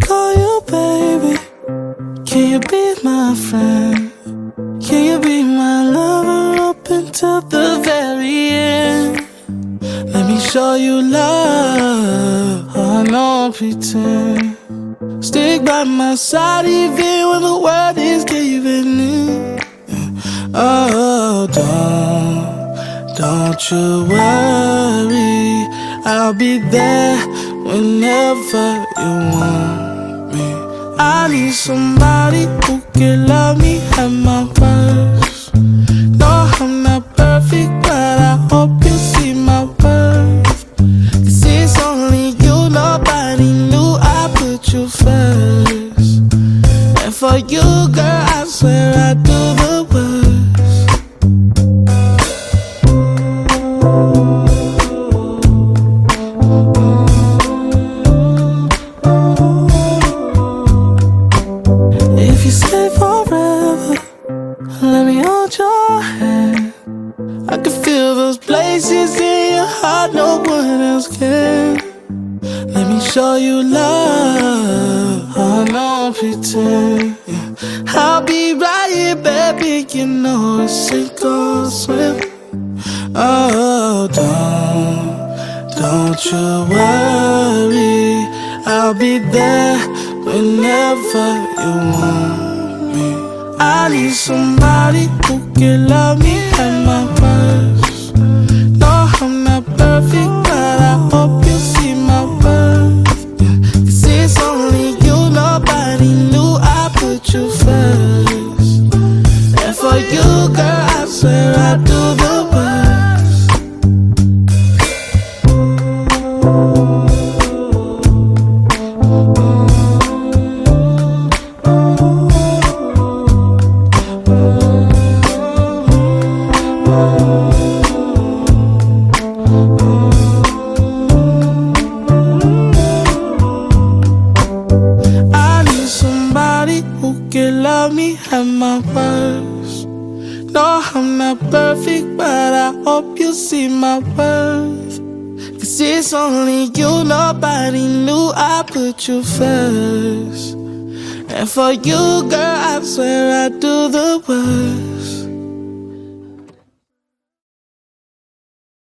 call you baby? Can you be my friend? Can you be my lover up until the very end? Let me show you love. I know pretend. Stick by my side even when the world is giving in. Oh, don't, don't you worry. I'll be there whenever you want me. I need somebody who can love me at my worst. No, I'm not perfect, but I hope you see my worth. Cause it's only you, nobody knew I put you first. And for you, girl, I swear I do me hold your hand. I can feel those places in your heart no one else can. Let me show you love. Oh, no pretend. Yeah. I'll be right here, baby. You know it's sink or swim. Oh, don't, don't you worry. I'll be there whenever you want. I need somebody who can love me at my worst. No, I'm not perfect, but I hope you see my worth. Cause it's only you, nobody knew I put you first. And for you, girl, I swear I do love me at my worst. No, I'm not perfect, but I hope you see my worth. Cause it's only you, nobody knew I put you first. And for you, girl, I swear I do the worst.